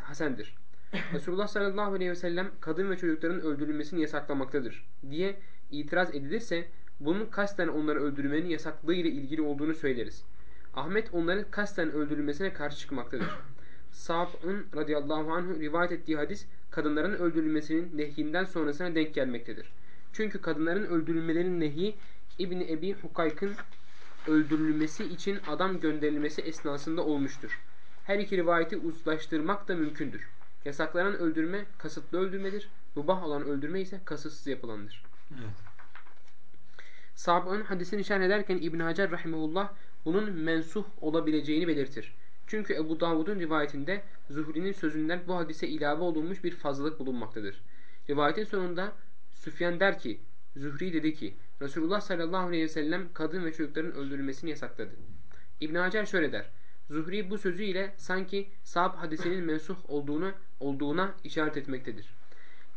hasendir. Resulullah sallallahu aleyhi ve sellem kadın ve çocukların öldürülmesini yasaklamaktadır diye itiraz edilirse bunun kasten onları öldürmenin yasakladığı ile ilgili olduğunu söyleriz. Ahmet onların kasten öldürülmesine karşı çıkmaktadır. [LAUGHS] Sa'b'ın radıyallahu anh rivayet ettiği hadis kadınların öldürülmesinin nehyinden sonrasına denk gelmektedir. Çünkü kadınların öldürülmelerinin nehyi İbni Ebi Hukayk'ın öldürülmesi için adam gönderilmesi esnasında olmuştur. Her iki rivayeti uzlaştırmak da mümkündür. Yasaklanan öldürme kasıtlı öldürmedir. Mubah olan öldürme ise kasıtsız yapılandır. Evet. Sab'ın hadisini şerh ederken İbn Hacer rahimehullah bunun mensuh olabileceğini belirtir. Çünkü Ebu Davud'un rivayetinde Zuhri'nin sözünden bu hadise ilave olunmuş bir fazlalık bulunmaktadır. Rivayetin sonunda Süfyan der ki, Zuhri dedi ki, Resulullah sallallahu aleyhi ve sellem kadın ve çocukların öldürülmesini yasakladı. İbn Hacer şöyle der. Zuhri bu sözüyle sanki sahab hadisinin mensuh olduğunu olduğuna işaret etmektedir.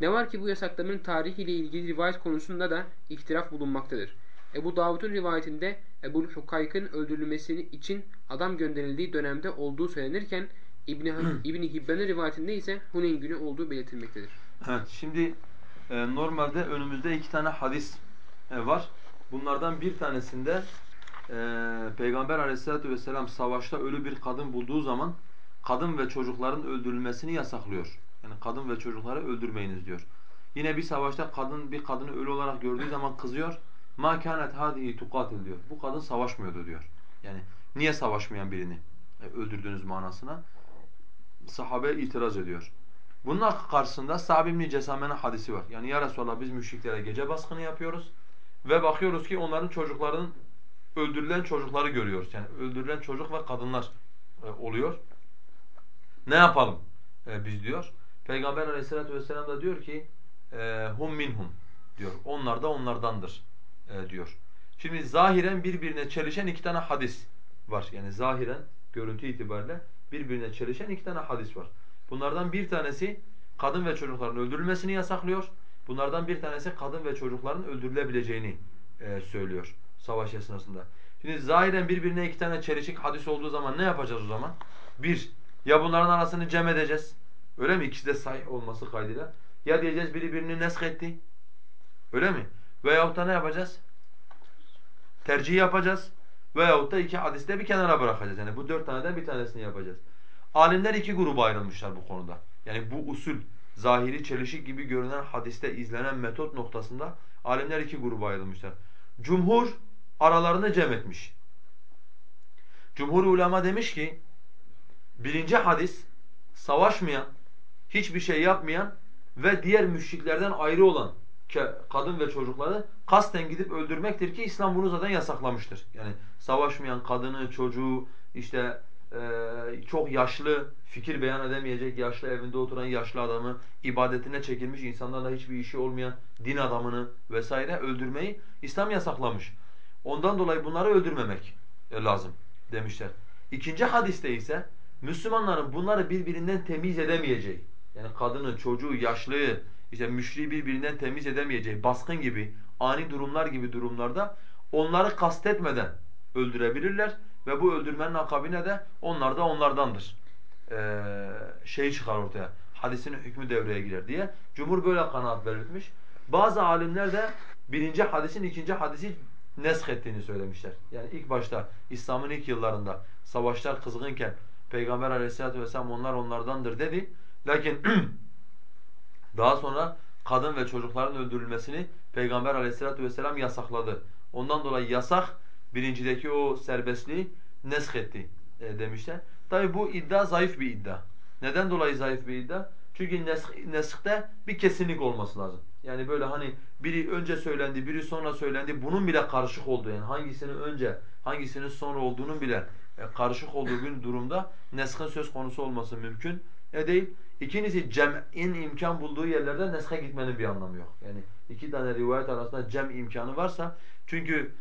Ne var ki bu yasaklamanın tarihiyle ilgili rivayet konusunda da ihtilaf bulunmaktadır. Ebu Davud'un rivayetinde Ebu Hukayk'ın öldürülmesi için adam gönderildiği dönemde olduğu söylenirken İbni, [CLEARS THROAT] İbni Hibban'ın rivayetinde ise Huneyn günü olduğu belirtilmektedir. Evet, şimdi e, normalde önümüzde iki tane hadis e, var. Bunlardan bir tanesinde Peygamber aleyhissalatu vesselam savaşta ölü bir kadın bulduğu zaman kadın ve çocukların öldürülmesini yasaklıyor. Yani kadın ve çocukları öldürmeyiniz diyor. Yine bir savaşta kadın bir kadını ölü olarak gördüğü zaman kızıyor. Ma kanet hadihi tuqatil diyor. Bu kadın savaşmıyordu diyor. Yani niye savaşmayan birini e, öldürdüğünüz manasına sahabe itiraz ediyor. Bunun karşısında Sa'b ibn Cesame'nin hadisi var. Yani ya Resulallah biz müşriklere gece baskını yapıyoruz ve bakıyoruz ki onların çocuklarının öldürülen çocukları görüyoruz. Yani öldürülen çocuk ve kadınlar e, oluyor. Ne yapalım e, biz diyor. Peygamber aleyhissalatu vesselam da diyor ki e, hum minhum diyor. Onlar da onlardandır diyor. Şimdi zahiren birbirine çelişen iki tane hadis var. Yani zahiren görüntü itibariyle birbirine çelişen iki tane hadis var. Bunlardan bir tanesi kadın ve çocukların öldürülmesini yasaklıyor. Bunlardan bir tanesi kadın ve çocukların öldürülebileceğini söylüyor savaş esnasında. Şimdi zahiren birbirine iki tane çelişik hadis olduğu zaman ne yapacağız o zaman? Bir, ya bunların arasını cem edeceğiz. Öyle mi? İkisi de sahih olması kaydıyla. Ya diyeceğiz biri birini nesk etti. Öyle mi? Veyahut da ne yapacağız? Tercih yapacağız. Veyahut da iki hadisi de bir kenara bırakacağız. Yani bu dört taneden bir tanesini yapacağız. Alimler iki gruba ayrılmışlar bu konuda. Yani bu usul, zahiri çelişik gibi görünen hadiste izlenen metot noktasında alimler iki gruba ayrılmışlar. Cumhur aralarını cem etmiş. Cumhur ulema demiş ki birinci hadis savaşmayan, hiçbir şey yapmayan ve diğer müşriklerden ayrı olan kadın ve çocukları kasten gidip öldürmektir ki İslam bunu zaten yasaklamıştır. Yani savaşmayan kadını, çocuğu, işte e, çok yaşlı, fikir beyan edemeyecek yaşlı evinde oturan yaşlı adamı, ibadetine çekilmiş insanlarla hiçbir işi olmayan din adamını vesaire öldürmeyi İslam yasaklamış. Ondan dolayı bunları öldürmemek e, lazım demişler. İkinci hadiste ise Müslümanların bunları birbirinden temiz edemeyeceği, yani kadını, çocuğu, yaşlıyı, işte müşriği birbirinden temiz edemeyeceği baskın gibi, ani durumlar gibi durumlarda onları kastetmeden öldürebilirler ve bu öldürmenin akabine de onlar da onlardandır. Ee, şey çıkar ortaya. Hadisin hükmü devreye girer diye. Cumhur böyle kanaat belirtmiş. Bazı alimler de birinci hadisin ikinci hadisi nesk söylemişler. Yani ilk başta İslam'ın ilk yıllarında savaşlar kızgınken Peygamber aleyhissalatu vesselam onlar onlardandır dedi. Lakin [CLEARS THROAT] daha sonra kadın ve çocukların öldürülmesini Peygamber aleyhissalatu vesselam yasakladı. Ondan dolayı yasak birincideki o serbestliği nesk etti e, demişler. Tabi bu iddia zayıf bir iddia. Neden dolayı zayıf bir iddia? Çünkü nesk, neskte bir kesinlik olması lazım. Yani böyle hani biri önce söylendi, biri sonra söylendi. Bunun bile karışık olduğu yani hangisinin önce, hangisinin sonra olduğunun bile e, karışık olduğu bir durumda neskin söz konusu olması mümkün e değil. İkincisi cem'in imkan bulduğu yerlerde neske gitmenin bir anlamı yok. Yani iki tane rivayet arasında cem imkanı varsa çünkü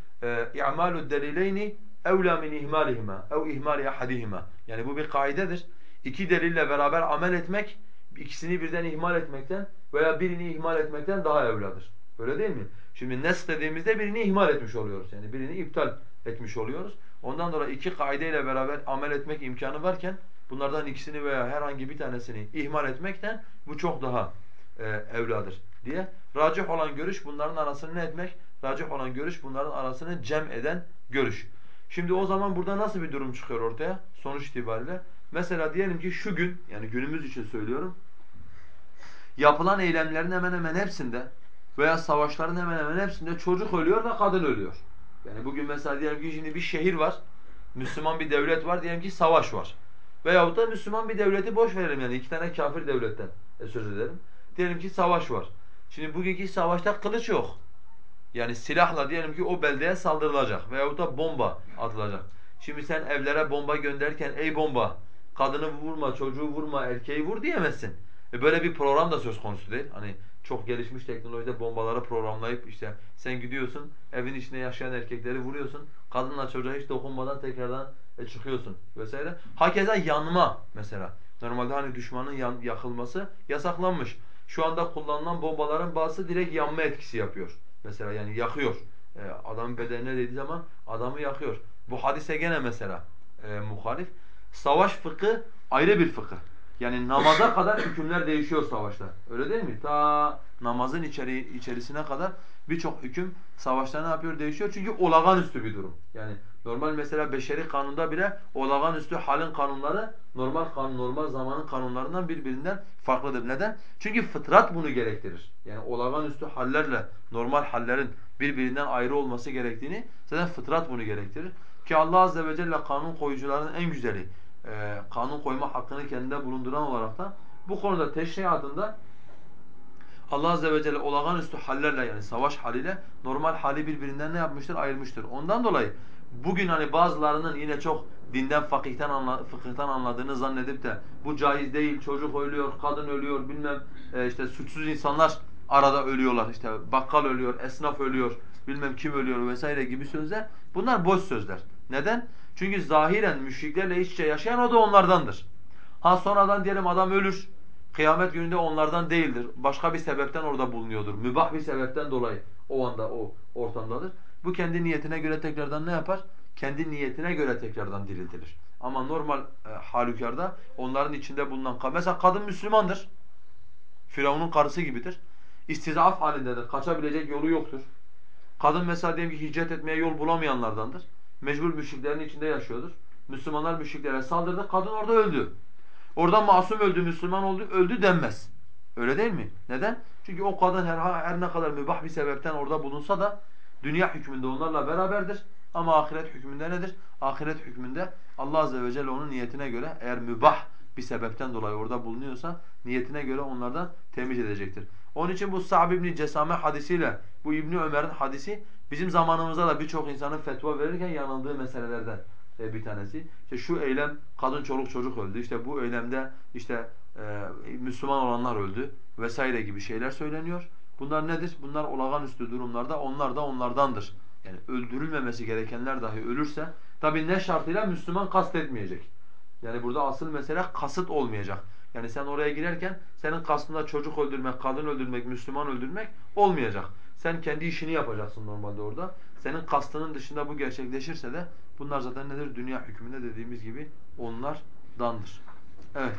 i'malu delileyni evla min ihmalihima ev ihmali ahadihima. Yani bu bir kaidedir. İki delille beraber amel etmek ikisini birden ihmal etmekten veya birini ihmal etmekten daha evladır. Öyle değil mi? Şimdi nes dediğimizde birini ihmal etmiş oluyoruz. Yani birini iptal etmiş oluyoruz. Ondan dolayı iki kaideyle beraber amel etmek imkanı varken bunlardan ikisini veya herhangi bir tanesini ihmal etmekten bu çok daha e, evladır diye. Racih olan görüş bunların arasını ne etmek? Racih olan görüş bunların arasını cem eden görüş. Şimdi o zaman burada nasıl bir durum çıkıyor ortaya sonuç itibariyle? Mesela diyelim ki şu gün yani günümüz için söylüyorum. Yapılan eylemlerin hemen hemen hepsinde veya savaşların hemen hemen hepsinde çocuk ölüyor ve kadın ölüyor. Yani bugün mesela diyelim ki şimdi bir şehir var. Müslüman bir devlet var diyelim ki savaş var. Veyahut da Müslüman bir devleti boş verelim yani iki tane kafir devletten söz edelim. Diyelim ki savaş var. Şimdi bugünkü savaşta kılıç yok. Yani silahla diyelim ki o beldeye saldırılacak veyahut da bomba atılacak. Şimdi sen evlere bomba gönderirken ey bomba kadını vurma, çocuğu vurma, erkeği vur diyemezsin. E böyle bir program da söz konusu değil. Hani çok gelişmiş teknolojide bombaları programlayıp işte sen gidiyorsun evin içinde yaşayan erkekleri vuruyorsun. Kadınla çocuğa hiç dokunmadan tekrardan e, çıkıyorsun vesaire. Hakeza yanma mesela. Normalde hani düşmanın yan, yakılması yasaklanmış. Şu anda kullanılan bombaların bazısı direkt yanma etkisi yapıyor. Mesela yani yakıyor. E, adamın bedenine dediği zaman adamı yakıyor. Bu hadise gene mesela e, muhalif. Savaş fıkı ayrı bir fıkıh. Yani namaza kadar hükümler değişiyor savaşta. Öyle değil mi? Ta namazın içeri, içerisine kadar birçok hüküm savaşta ne yapıyor? Değişiyor. Çünkü olağanüstü bir durum. Yani normal mesela beşeri kanunda bile olağanüstü halin kanunları normal kanun, normal zamanın kanunlarından birbirinden farklıdır. Neden? Çünkü fıtrat bunu gerektirir. Yani olağanüstü hallerle normal hallerin birbirinden ayrı olması gerektiğini zaten fıtrat bunu gerektirir. Ki Allah azze ve celle kanun koyucuların en güzeli e, kanun koyma hakkını kendinde bulunduran olarak da bu konuda teşriatında Allah azze ve celle olağanüstü hallerle yani savaş haliyle normal hali birbirinden ne yapmıştır? Ayırmıştır. Ondan dolayı bugün hani bazılarının yine çok dinden fakihten, anla, fıkıhtan anladığını zannedip de bu caiz değil, çocuk ölüyor, kadın ölüyor, bilmem e, işte suçsuz insanlar arada ölüyorlar. işte bakkal ölüyor, esnaf ölüyor, bilmem kim ölüyor vesaire gibi sözler. Bunlar boş sözler. Neden? Çünkü zahiren müşriklerle iç içe yaşayan o da onlardandır. Ha sonradan diyelim adam ölür. Kıyamet gününde onlardan değildir. Başka bir sebepten orada bulunuyordur. Mübah bir sebepten dolayı o anda o ortamdadır. Bu kendi niyetine göre tekrardan ne yapar? Kendi niyetine göre tekrardan diriltilir. Ama normal e, halükarda onların içinde bulunan mesela kadın Müslümandır. Firavun'un karısı gibidir. İstizaf halindedir. Kaçabilecek yolu yoktur. Kadın mesela diyelim ki hicret etmeye yol bulamayanlardandır mecbur müşriklerin içinde yaşıyordur. Müslümanlar müşriklere saldırdı, kadın orada öldü. Orada masum öldü, Müslüman oldu, öldü denmez. Öyle değil mi? Neden? Çünkü o kadın her, her ne kadar mübah bir sebepten orada bulunsa da dünya hükmünde onlarla beraberdir. Ama ahiret hükmünde nedir? Ahiret hükmünde Allah azze ve celle onun niyetine göre eğer mübah bir sebepten dolayı orada bulunuyorsa niyetine göre onlardan temiz edecektir. Onun için bu Sa'b ibn Cesame hadisiyle bu İbni Ömer'in hadisi Bizim zamanımızda da birçok insanın fetva verirken yanıldığı meselelerden e, bir tanesi. İşte şu eylem kadın çoluk çocuk öldü. İşte bu eylemde işte e, Müslüman olanlar öldü vesaire gibi şeyler söyleniyor. Bunlar nedir? Bunlar olağanüstü durumlarda onlar da onlardandır. Yani öldürülmemesi gerekenler dahi ölürse tabi ne şartıyla Müslüman kastetmeyecek. Yani burada asıl mesele kasıt olmayacak. Yani sen oraya girerken senin kastında çocuk öldürmek, kadın öldürmek, Müslüman öldürmek olmayacak. Sen kendi işini yapacaksın normalde orada. Senin kastının dışında bu gerçekleşirse de bunlar zaten nedir? Dünya hükmünde dediğimiz gibi onlardandır. Evet.